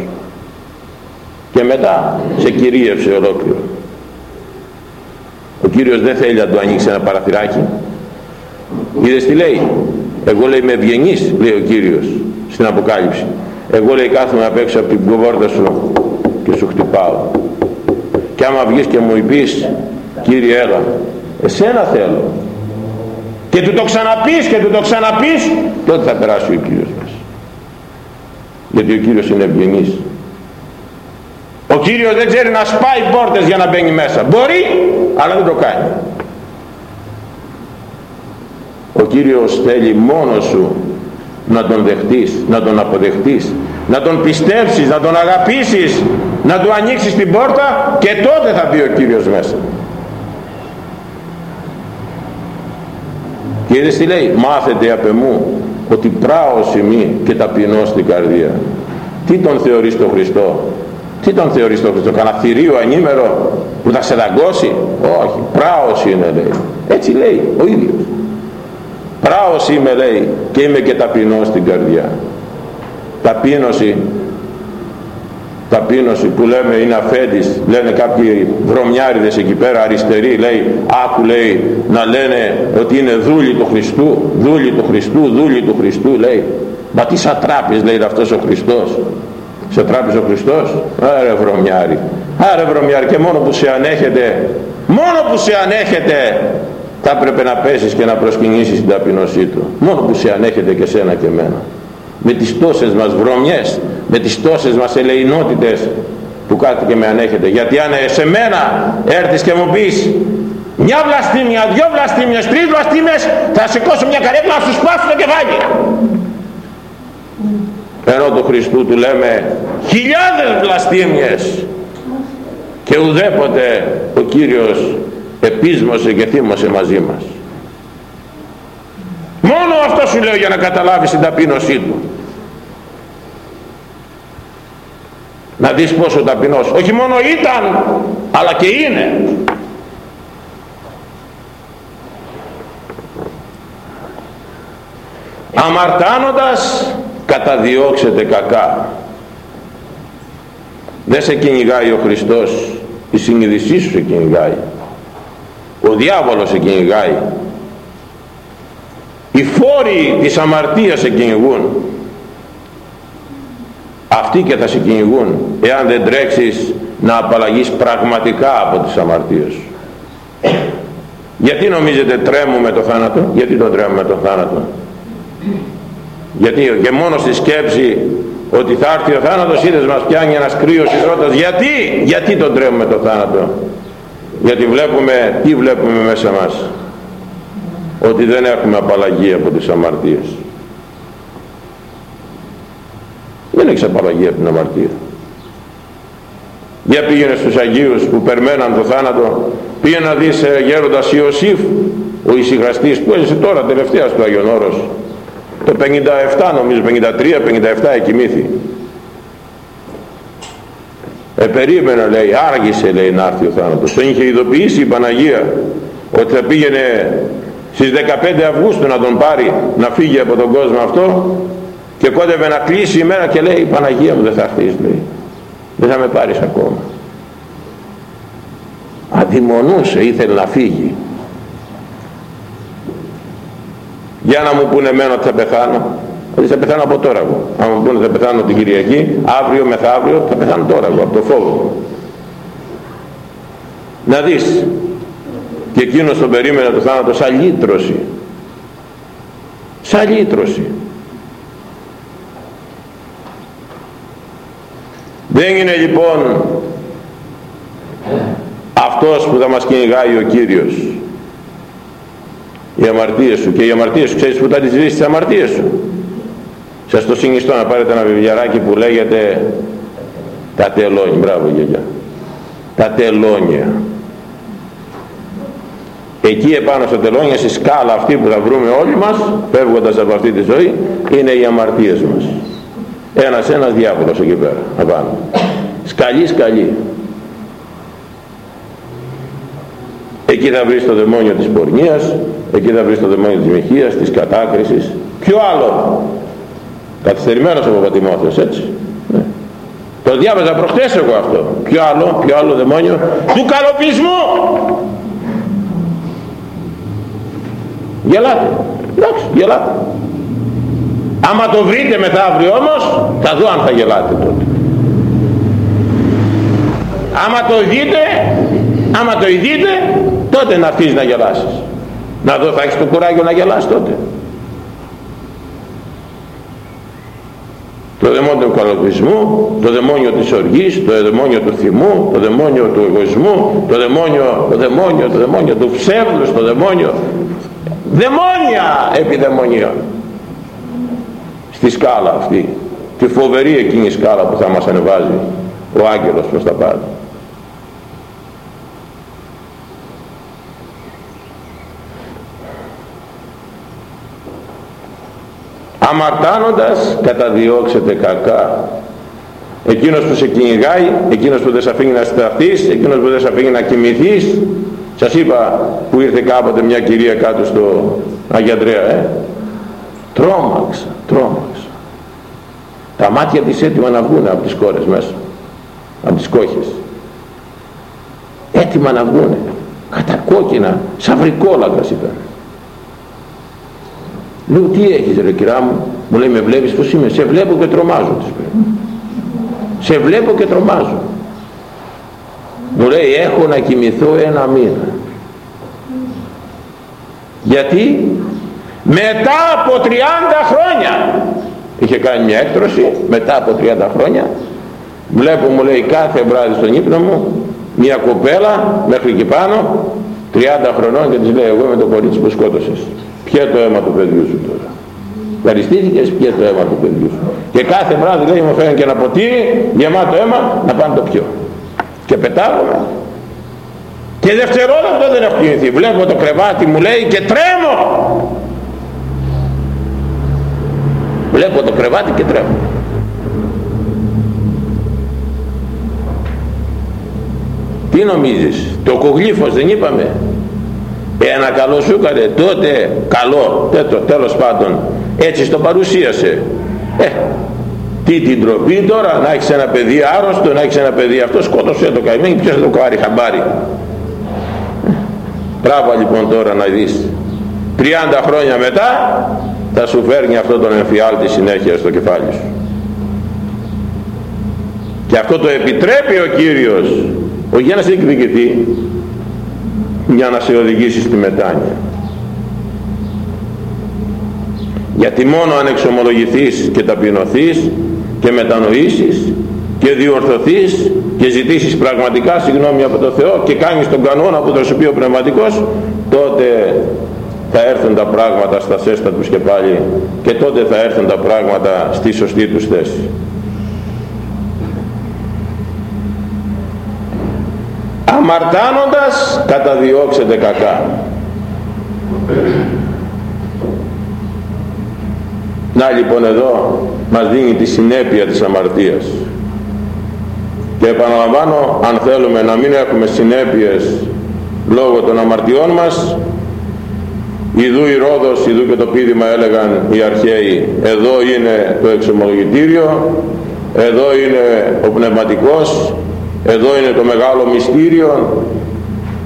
Και μετά σε κυρίευσε ολόκληρο. Ο Κύριος δεν θέλει να το ανοίξει ένα παραθυράκι. Είδες τι λέει; Εγώ λέει με ευγενής, λέει ο Κύριος στην Αποκάλυψη. Εγώ λέει κάθομαι απ' έξω από την πόρτα σου και σου χτυπάω. Και άμα βγεις και μου πεις Κύριε έλα εσένα θέλω και του το ξαναπείς και του το ξαναπείς τότε θα περάσει ο Κύριος μας. Γιατί ο Κύριος είναι ευγενής. Ο Κύριος δεν ξέρει να σπάει πόρτες για να μπαίνει μέσα. Μπορεί αλλά δεν το κάνει. Ο Κύριος θέλει μόνος σου να τον δεχτείς, να τον αποδεχτείς να τον πιστέψεις, να τον αγαπήσεις να του ανοίξεις την πόρτα και τότε θα μπει ο Κύριος μέσα. Και είδες τι λέει; Μάθετε απ' εμού ότι πράος ημί και ταπεινώ στην καρδία. Τι τον θεωρείς τον Χριστό; Τι τον θεωρείς τον Χριστό; Κανένα θηρίο ανήμερο που θα σε δαγκώσει όχι πράος είναι λέει έτσι λέει ο ίδιος. Πράος είμαι λέει και είμαι και ταπεινώ στην καρδιά. Ταπείνωση ταπείνωση που λέμε είναι αφέντης. Λένε κάποιοι βρωμιάριδες εκεί πέρα αριστεροί λέει άκου λέει να λένε ότι είναι δούλοι του Χριστού δούλοι του Χριστού δούλοι του Χριστού λέει. Μα τι σατράπης λέει αυτός ο Χριστός. Σε τράπεζε ο Χριστός. Άρε βρωμιάρι άρε βρωμιάρι και μόνο που σε ανέχεται μόνο που σε ανέχεται θα έπρεπε να πέσεις και να προσκυνήσεις την ταπεινωσή του. Μόνο που σε ανέχεται και σένα και μένα με τις τόσες μας βρωμιές με τις τόσες μας ελεηνότητες που κάτι και με ανέχεται. Γιατί αν σε μένα έρθεις και μου πεις μια βλαστήμια, δυο βλαστήμιες, τρεις βλαστήμιες θα σηκώσω μια καρέκλα να σου σπάσω το κεφάλι ενώ του Χριστού του λέμε χιλιάδες βλαστήμιες και ουδέποτε ο Κύριος επίσμωσε και θύμωσε μαζί μας μόνο αυτό σου λέω για να καταλάβεις την ταπείνωσή του. Να δεις πόσο ταπεινός. Όχι μόνο ήταν αλλά και είναι. Αμαρτάνοντας καταδιώξετε κακά. Δεν σε κυνηγάει ο Χριστός η συνείδησή σου σε κυνηγάει. Ο διάβολος σε κυνηγάει οι φόροι της αμαρτίας σε κυνηγούν. Αυτοί και θα σε κυνηγούν εάν δεν τρέξεις να απαλλαγείς πραγματικά από τις αμαρτίες σου. Γιατί νομίζετε τρέμουμε το θάνατο; Γιατί το τρέμουμε το θάνατο; Γιατί και μόνος στη σκέψη ότι θα έρθει ο θάνατος είδες μας πιάνει ένας κρύος υδρότας γιατί; Γιατί τον τρέμουμε το θάνατο; Γιατί βλέπουμε τι βλέπουμε μέσα μας; Ότι δεν έχουμε απαλλαγή από τις αμαρτίες. Δεν έχεις απαλλαγή από την αμαρτία. Για πήγαινε στους Αγίους που περμέναν το θάνατο πήγαινε να δεις ε, γέροντας Ιωσήφ ο ησυχαστής που έζησε τώρα τελευταία στο Άγιον Όρος. Το 57 νομίζω 53-57 εκοιμήθη. Επερίμενα λέει άργησε λέει να έρθει ο θάνατος. Τον είχε ειδοποιήσει η Παναγία ότι θα πήγαινε στις 15 Αυγούστου να τον πάρει να φύγει από τον κόσμο αυτό και κόντευε να κλείσει η μέρα και λέει η Παναγία μου δεν θα έρθεις λέει. Δεν θα με πάρεις ακόμα αδειμονούσε ήθελε να φύγει. Για να μου πούνε εμένα ότι θα πεθάνω ότι θα πεθάνω από τώρα εγώ. Αν μου πούνε θα πεθάνω την Κυριακή αύριο μεθαύριο θα πεθάνω τώρα εγώ από το φόβο να δεις και εκείνος τον περίμενε το θάνατο σαν λύτρωση. Σαν λύτρωση. Δεν είναι λοιπόν αυτός που θα μας κυνηγάει ο Κύριος. Οι αμαρτίες σου. Και οι αμαρτίες σου ξέρεις που θα τις βρεις τις αμαρτίες σου. Σας το συνιστώ να πάρετε ένα βιβλιαράκι που λέγεται τα τελώνια μπράβο γιαγιά τα τελώνια εκεί επάνω στα τελώνια στη σκάλα αυτή που θα βρούμε όλοι μας φεύγοντας από αυτή τη ζωή είναι οι αμαρτίες μας. Ένας ένας διάβολος εκεί πέρα απάνω. Σκαλί σκαλί εκεί θα βρεις το δαιμόνιο της πορνείας εκεί θα βρεις το δαιμόνιο της μοιχείας της κατάκρισης. Ποιο άλλο; Καθυστερημένος από Πατημόθεος έτσι. Ναι. το διάβαζα προχτές εγώ αυτό. Ποιο άλλο, ποιο άλλο δαιμόνιο του καλοπισμού; Γελάτε. Εντάξει γελάτε. Άμα το βρείτε μεθαύριο όμως θα δω αν θα γελάτε τότε. Άμα το δείτε άμα το δείτε τότε να αφήσεις να γελάσεις. Να δω θα έχεις το κουράγιο να γελάσεις τότε. Το δαιμόνιο του καλοπισμού, το δαιμόνιο της οργής, το δαιμόνιο του θυμού, το δαιμόνιο του εγωισμού, το δαιμόνιο, το δαιμόνιο, το δαιμόνιο του ψεύδους, το δαιμόνιο, δαιμόνια! Επιδαιμονίων στη σκάλα αυτή, τη φοβερή εκείνη σκάλα που θα μας ανεβάζει ο άγγελος προς τα πάντα. αμαρτάνοντας καταδιώξετε κακά. Εκείνος που σε κυνηγάει εκείνος που δεν σε αφήνει να σταθείς εκείνος που δεν σε αφήνει να κοιμηθείς σας είπα που ήρθε κάποτε μια κυρία κάτω στο Αγία Ανδρέα ε; τρόμαξα τρόμαξα. Τα μάτια της έτοιμα να βγουν από τις κόρες μέσα από τις κόχες. Έτοιμα να βγουν κατακόκκινα σαν βρικόλακας ήταν Λέω τι έχεις ρε κυρά μου, μου λέει με βλέπεις πως είμαι, σε βλέπω και τρομάζω της Σε βλέπω και τρομάζω. Μου λέει έχω να κοιμηθώ ένα μήνα. Γιατί; Μετά από 30 χρόνια είχε κάνει μια έκτρωση μετά από 30 χρόνια βλέπω μου λέει κάθε βράδυ στον ύπνο μου μια κοπέλα μέχρι εκεί πάνω 30 χρονών και της λέει εγώ είμαι το κορίτσι που σκότωσες Πιέ το αίμα του παιδιού σου τώρα. Ευχαριστήθηκες, πιέ το αίμα του παιδιού σου. Και κάθε βράδυ λέει μου φέρνει και ένα ποτήρι γεμάτο αίμα να πάνε το πιω. Και πετάγομαι. Και δευτερόλεπτο δεν έχω κινηθεί. Βλέπω το κρεβάτι μου λέει και τρέμω. Βλέπω το κρεβάτι και τρέμω. Τι νομίζεις, το κογλίφος δεν είπαμε, ένα καλό σου έκανε τότε καλό τέτο, τέλος πάντων έτσι στο παρουσίασε ε, τι την τροπή τώρα να έχεις ένα παιδί άρρωστο να έχεις ένα παιδί αυτό σκότωσε το καημένο ποιος θα το πάρει χαμπάρι. Μπράβο λοιπόν τώρα να δεις. 30 χρόνια μετά θα σου φέρνει αυτό τον εμφιάλτη συνέχεια στο κεφάλι σου. Και αυτό το επιτρέπει ο Κύριος όχι για να σε εκδικηθεί για να σε οδηγήσει στη μετάνοια. Γιατί μόνο αν εξομολογηθείς και ταπεινωθείς και μετανοήσεις και διορθωθείς και ζητήσεις πραγματικά συγγνώμη από το Θεό και κάνεις τον κανόνα που θα σου πει ο πνευματικός τότε θα έρθουν τα πράγματα στα σέστα τους και πάλι και τότε θα έρθουν τα πράγματα στη σωστή τους θέση. Αμαρτάνοντας καταδιώξετε κακά. Να λοιπόν εδώ μας δίνει τη συνέπεια της αμαρτίας. Και επαναλαμβάνω, αν θέλουμε να μην έχουμε συνέπειες λόγω των αμαρτιών μας, Ιδού η Ρόδος, ιδού και το πίδημα έλεγαν οι αρχαίοι, εδώ είναι το εξομολογητήριο, εδώ είναι ο πνευματικός, εδώ είναι το μεγάλο μυστήριο,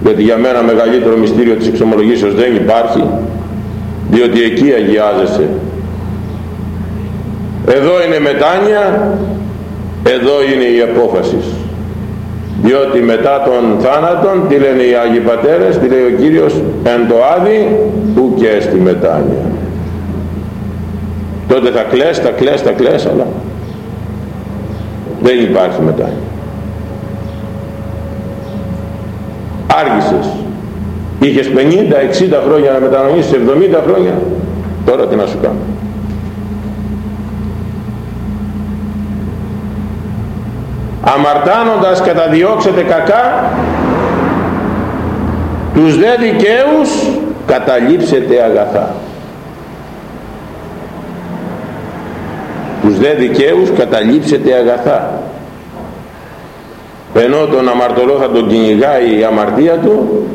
γιατί για μένα μεγαλύτερο μυστήριο της εξομολογήσεως δεν υπάρχει, διότι εκεί αγιάζεσαι. Εδώ είναι μετάνοια, εδώ είναι η απόφαση. Διότι μετά τον θάνατον τι λένε οι Άγιοι Πατέρες τι λέει ο Κύριος εν το άδει που και στη μετάνοια τότε θα κλαις, θα κλαις, θα κλαις αλλά δεν υπάρχει μετάνοια. Άργησες. Είχες 50-60 χρόνια να μετανοήσεις 70 χρόνια. Τώρα τι να σου κάνω αμαρτάνοντας καταδιώξετε κακά τους δε δικαίους καταλήψετε αγαθά. Τους δε δικαίους καταλήψετε αγαθά. Ενώ τον αμαρτωλό θα τον κυνηγάει η αμαρτία του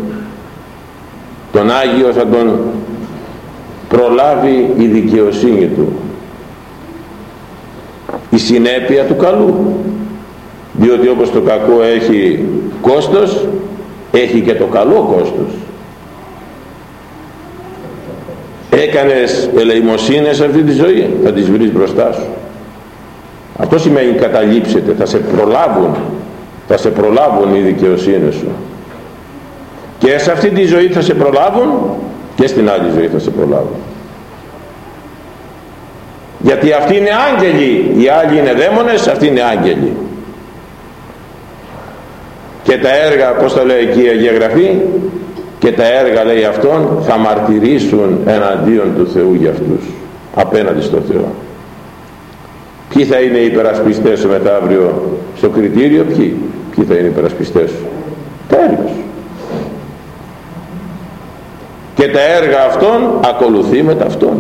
τον Άγιος θα τον προλάβει η δικαιοσύνη του η συνέπεια του καλού διότι όπως το κακό έχει κόστος έχει και το καλό κόστος. Έκανες ελεημοσύνες αυτή τη ζωή θα τις βρεις μπροστά σου. Αυτό σημαίνει καταλήψετε θα σε προλάβουν θα σε προλάβουν οι δικαιοσύνες σου. Και σε αυτή τη ζωή θα σε προλάβουν και στην άλλη ζωή θα σε προλάβουν. Γιατί αυτοί είναι άγγελοι οι άλλοι είναι δαίμονες αυτοί είναι άγγελοι και τα έργα πως το λέει εκεί η Αγία Γραφή και τα έργα λέει αυτών θα μαρτυρήσουν εναντίον του Θεού για αυτούς απέναντι στο Θεό. Ποιοι θα είναι οι υπερασπιστές σου μετά αύριο στο κριτήριο ποιοι, ποιοι θα είναι οι υπερασπιστές σου; Τα έργα σου. Και τα έργα αυτών ακολουθεί με αυτών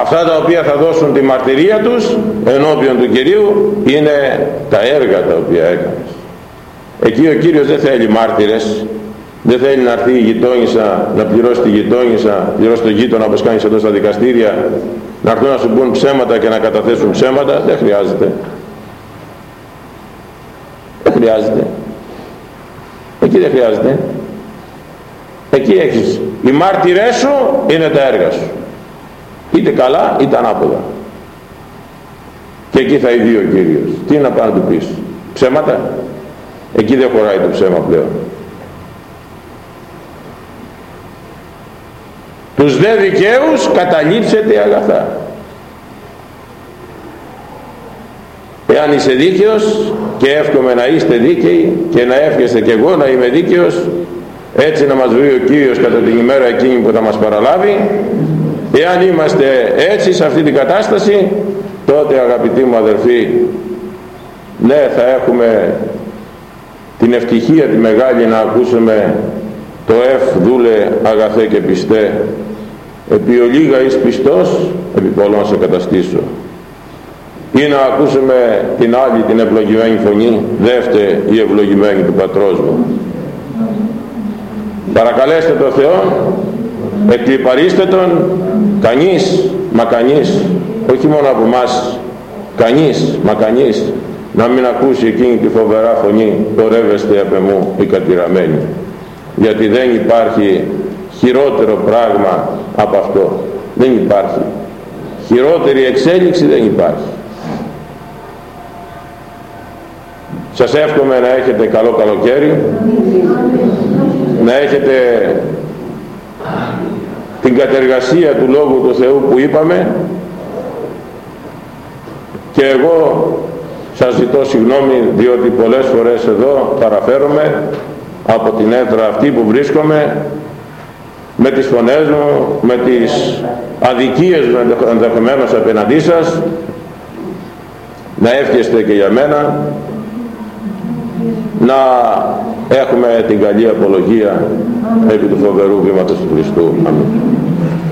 αυτά τα οποία θα δώσουν τη μαρτυρία τους ενώπιον του Κυρίου είναι τα έργα τα οποία έκανες. Εκεί ο Κύριος δεν θέλει μάρτυρες δεν θέλει να έρθει η γειτόνισσα να πληρώσει τη γειτόνισσα να πληρώσει το γείτονα όπως κάνεις εδώ στα δικαστήρια να έρθουν να σου πούν ψέματα και να καταθέσουν ψέματα. Δεν χρειάζεται. Δεν χρειάζεται. Εκεί δεν χρειάζεται. Εκεί έχεις. Οι μάρτυρές σου είναι τα έργα σου είτε καλά είτε ανάποδα. Και εκεί θα ειδεί ο Κύριος. Τι να πάει να του πεις; Ψέματα; Εκεί δεν χωράει το ψέμα πλέον. Τους δε δικαίους καταλήψετε αγαθά. Εάν είσαι δίκαιος και εύχομαι να είστε δίκαιοι και να εύχεστε και εγώ να είμαι δίκαιος έτσι να μας βρει ο Κύριος κατά την ημέρα εκείνη που θα μας παραλάβει Εάν είμαστε έτσι σε αυτή την κατάσταση τότε αγαπητοί μου αδερφοί ναι θα έχουμε την ευτυχία τη μεγάλη να ακούσουμε το εφ δούλε αγαθέ και πιστέ. Επί ολίγα εις πιστός επί πολλών σε καταστήσω. Ή να ακούσουμε την άλλη την ευλογημένη φωνή δεύτε η ευλογημένη του πατρός μου. Παρακαλέστε το Θεό εκλυπαρίστε τον κανείς μα κανείς όχι μόνο από εμάς κανείς μα κανείς να μην ακούσει εκείνη τη φοβερά φωνή πορεύεστε απ' εμού οι κατηραμένοι γιατί δεν υπάρχει χειρότερο πράγμα από αυτό. Δεν υπάρχει. Χειρότερη εξέλιξη δεν υπάρχει. Σας εύχομαι να έχετε καλό καλοκαίρι να έχετε την κατεργασία του Λόγου του Θεού που είπαμε και εγώ σας ζητώ συγγνώμη διότι πολλές φορές εδώ παραφέρομαι από την έδρα αυτή που βρίσκομαι με τις φωνές μου, με τις αδικίες μου ενδεχομένως απέναντί σας να εύχεστε και για μένα να έχουμε την καλή απολογία επί του φοβερού βήματος του Χριστού. Αμήν. Amen.